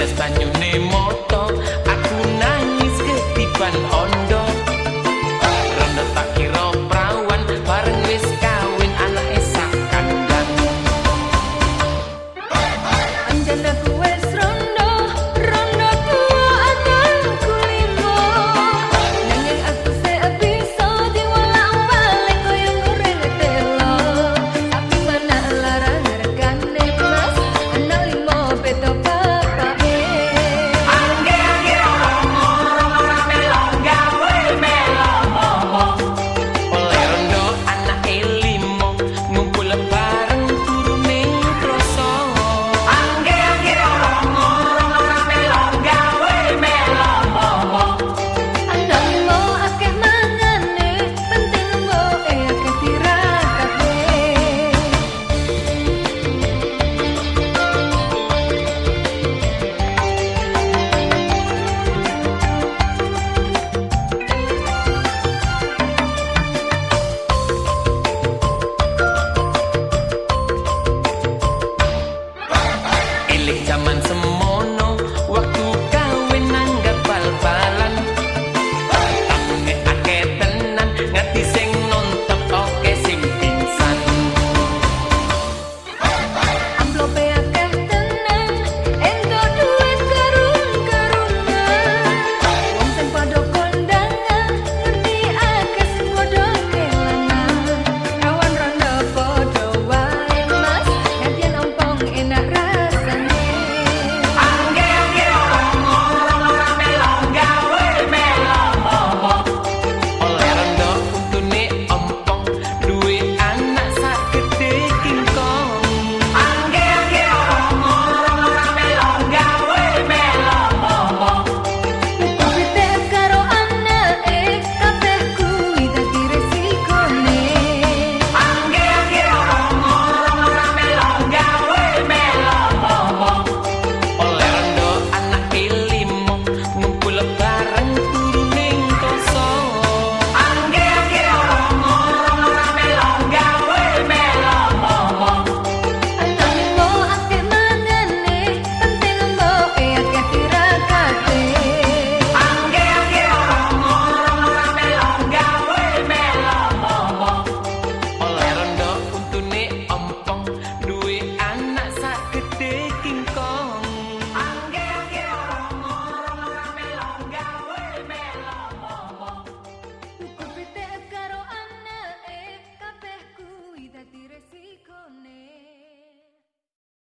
pestanyune moto. Aku nangis ketiban ono